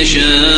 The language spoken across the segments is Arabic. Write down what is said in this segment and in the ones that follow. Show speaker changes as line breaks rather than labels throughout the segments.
يشاء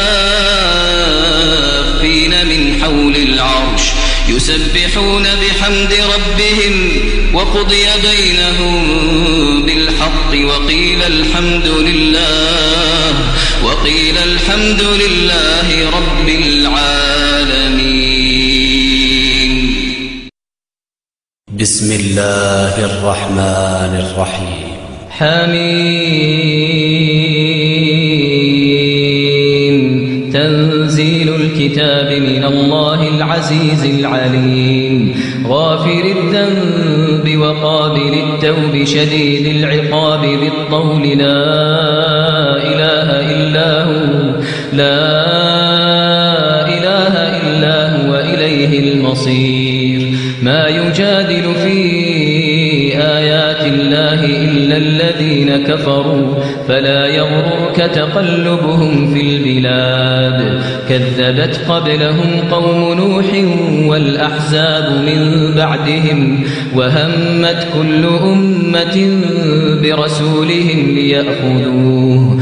يسبحون بحمد ربهم وقضي بينهم بالحق وقيل الحمد لله وقيل الحمد لله رب العالمين.
بسم الله الرحمن الرحيم.
حميم. تنزيل الكتاب من الله العزيز العليم. غافر الذنب وقابل التوب شديد العقاب بالطول. لا إله إلا هو. لا إله إلا هو. إليه المصير. ما يجادل في آيات الله إلا الذين كفروا. فلا يغررك تقلبهم في البلاد. كذبت قبلهم قوم نوح والأحزاب من بعدهم وهمت كل أمة برسولهم ليأخذوه.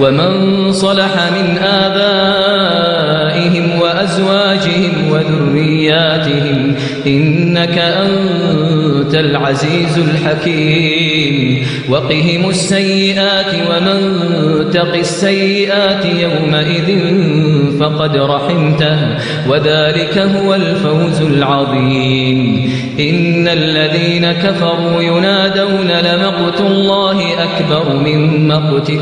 ومن صلح من آبائهم وأزواجهم وذرياتهم إنك أنت العزيز الحكيم. وقهم السيئات ومن تق السيئات يومئذ فقد رحمته. وذلك هو الفوز العظيم. إن الذين كفروا ينادون لمقت الله أكبر من مقتكم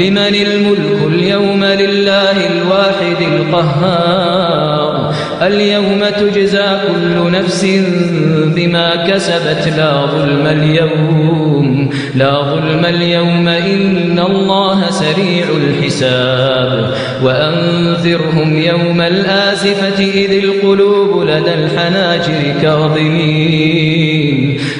لمن الملك اليوم لله الواحد القهار. اليوم تجزى كل نفس بما كسبت لا ظلم اليوم. لا ظلم اليوم إن الله سريع الحساب. وأنذرهم يوم الآزفة إذ القلوب لدى الحناجر كاظمين.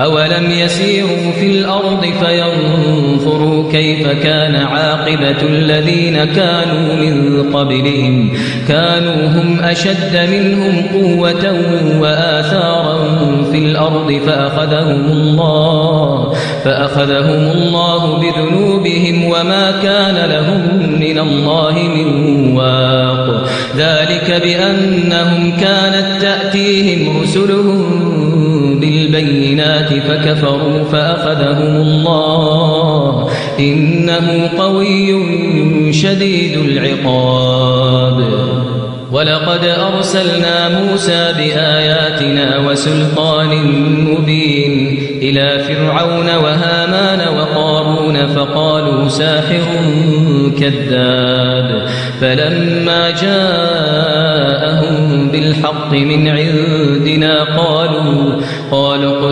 أولم يسيروا في الأرض فينظروا كيف كان عاقبة الذين كانوا من قبلهم كانوا هم أشد منهم قوة وآثارا في الأرض فأخذهم الله فأخذهم الله بذنوبهم وما كان لهم من الله من واق ذلك بأنهم كانت تأتيهم رسلهم بالبينات فكفروا فأخذهم الله إنه قوي شديد العقاب. ولقد أرسلنا موسى بآياتنا وسلطان مبين إلى فرعون وهامان وقارون فقالوا ساحر كذاب. فلما جاءهم بالحق من عندنا قالوا قالوا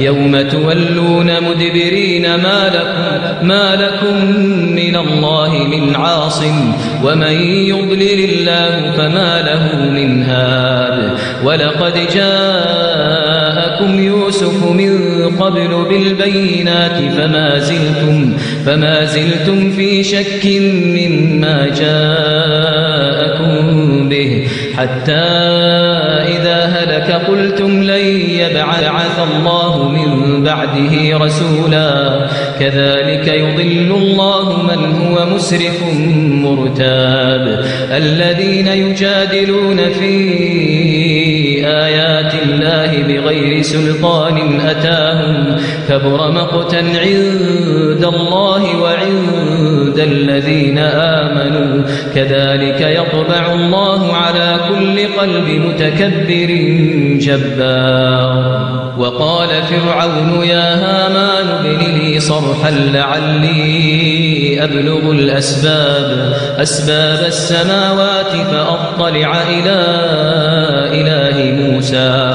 يوم تولون مدبرين ما لكم, ما لكم من الله من عاصم ومن يضلل الله فما له من هاد ولقد جاءكم يوسف من قبل بالبينات فما زلتم فما زلتم في شك مما جاءكم به حتى إذا هلك قلتم لن يبعث الله من بعده رسولا. كذلك يضل الله من هو مسرف مرتاب. الذين يجادلون في آيات الله بغير سلطان أتاهم كبر مقتا عند الله وعند الذين آمنوا. كذلك يطبع الله على كل قلب متكبر جبار. وقال فرعون يا هامان ابن لي صرحا لعلي أبلغ الأسباب. أسباب السماوات فأطلع إلى إله موسى.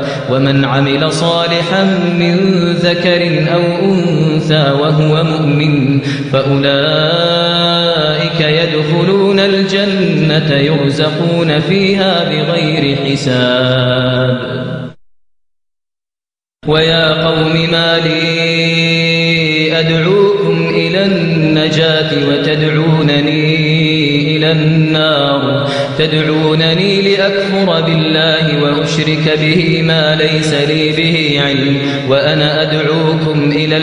ومن عمل صالحا من ذكر أو أنثى وهو مؤمن فأولئك يدخلون الجنة يرزقون فيها بغير حساب. ويا قوم ما لي أدعوكم إلى النجاة وتدعونني إلى النار. تدعونني لأكفر بالله وأشرك به ما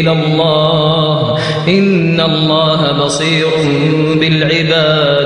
إلى الله إن الله بصير بالعباد.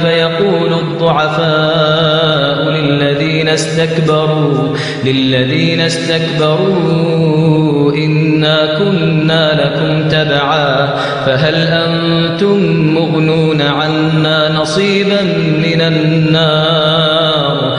فيقول الضعفاء للذين استكبروا للذين استكبروا إنا كنا لكم تبعا فهل أنتم مغنون عنا نصيبا من النار؟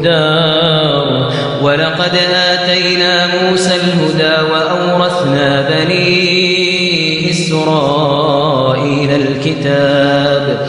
الدار ولقد آتينا موسى الهدى وأورثنا بني إسرائيل الكتاب.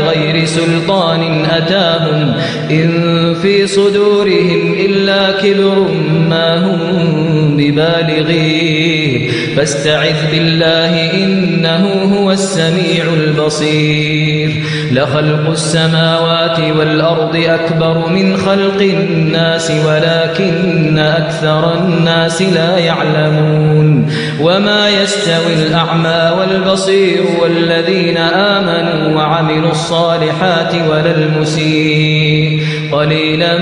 بغير سلطان أتاهم إن في صدورهم إلا كبر ما هم ببالغيه. فاستعذ بالله إنه هو السميع البصير. لخلق السماوات والأرض أكبر من خلق الناس ولكن أكثر الناس لا يعلمون. وما يستوي الأعمى والبصير والذين آمنوا وعملوا الصالحات ولا المسيء. قليلا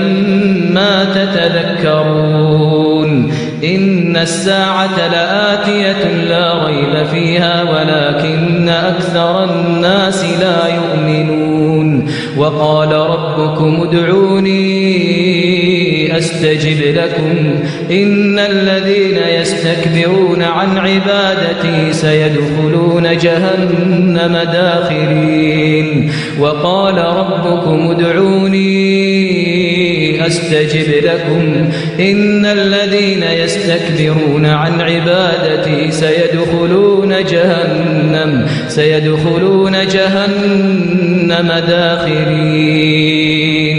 ما تتذكرون. إن الساعة لآتية لا ريب فيها ولكن أكثر الناس لا يؤمنون. وقال ربكم ادعوني أستجب لكم. إن الذين يستكبرون عن عبادتي سيدخلون جهنم داخرين. وقال ربكم ادعوني أستجب لكم. إن الذين يستكبرون عن عبادتي سيدخلون جهنم سيدخلون جهنم داخرين.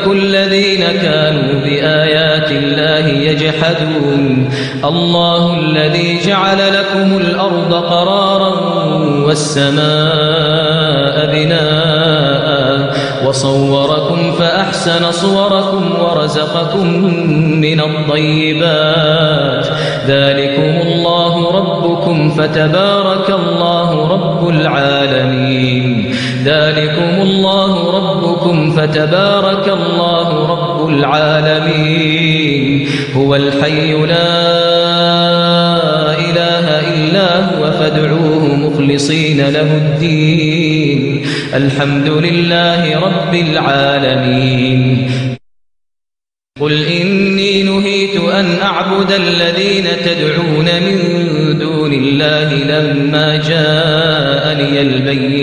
يؤفك الذين كانوا بآيات الله يجحدون. الله الذي جعل لكم الأرض قرارا والسماء بناء وصوركم فأحسن صوركم ورزقكم من الطيبات. ذلكم الله ربكم فتبارك الله رب العالمين. ذلكم الله ربكم فتبارك الله رب العالمين. هو الحي لا هو فادعوه مخلصين له الدين. الحمد لله رب العالمين. قل إني نهيت أن أعبد الذين تدعون من دون الله لما جاءني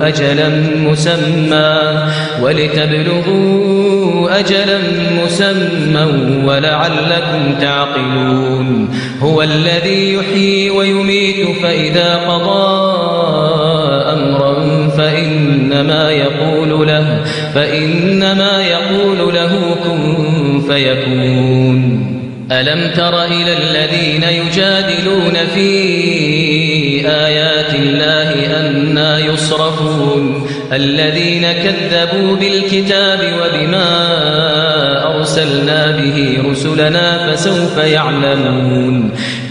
أجلا مسمى ولتبلغوا أجلا مسمى ولعلكم تعقلون. هو الذي يحيي ويميت فإذا قضى أمرا فإنما يقول له فإنما يقول له كن فيكون. ألم تر إلى الذين يجادلون في آيات الله أنا يصرفون. الذين كذبوا بالكتاب وبما أرسلنا به رسلنا فسوف يعلمون.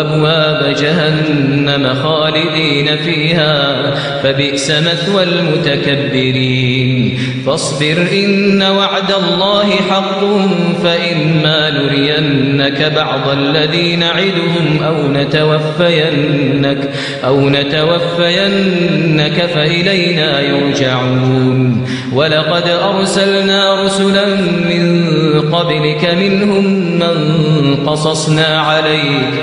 أبواب جهنم خالدين فيها فبئس مثوى المتكبرين. فاصبر إن وعد الله حق فإما نرينك بعض الذي نعدهم أو نتوفينك أو نتوفينك فإلينا يرجعون. ولقد أرسلنا رسلا من قبلك منهم من قصصنا عليك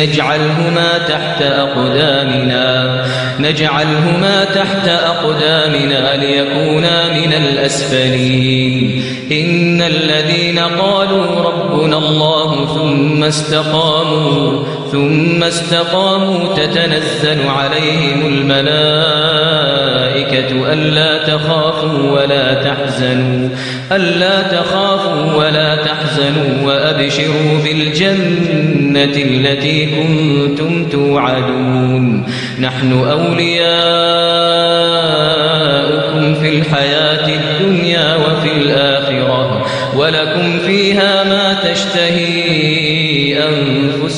نجعلهما تحت أقدامنا نجعلهما تحت أقدامنا ليكونا من الأسفلين. إن الذين قالوا ربنا الله ثم استقاموا ثم استقاموا تتنزل عليهم الملائكة ألا تخافوا ولا تحزنوا ألا تخافوا ولا تحزنوا وأبشروا بالجنة التي كنتم توعدون. نحن أولياؤكم في الحياة الدنيا وفي الآخرة ولكم فيها ما تشتهي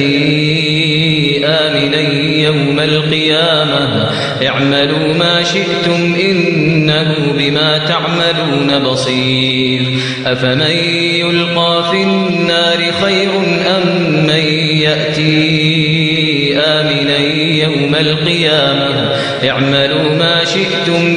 يأتي آمنا يوم القيامة. اعملوا ما شئتم إنه بما تعملون بصير. أفمن يلقى في النار خير أم من يأتي آمنا يوم القيامة. اعملوا ما شئتم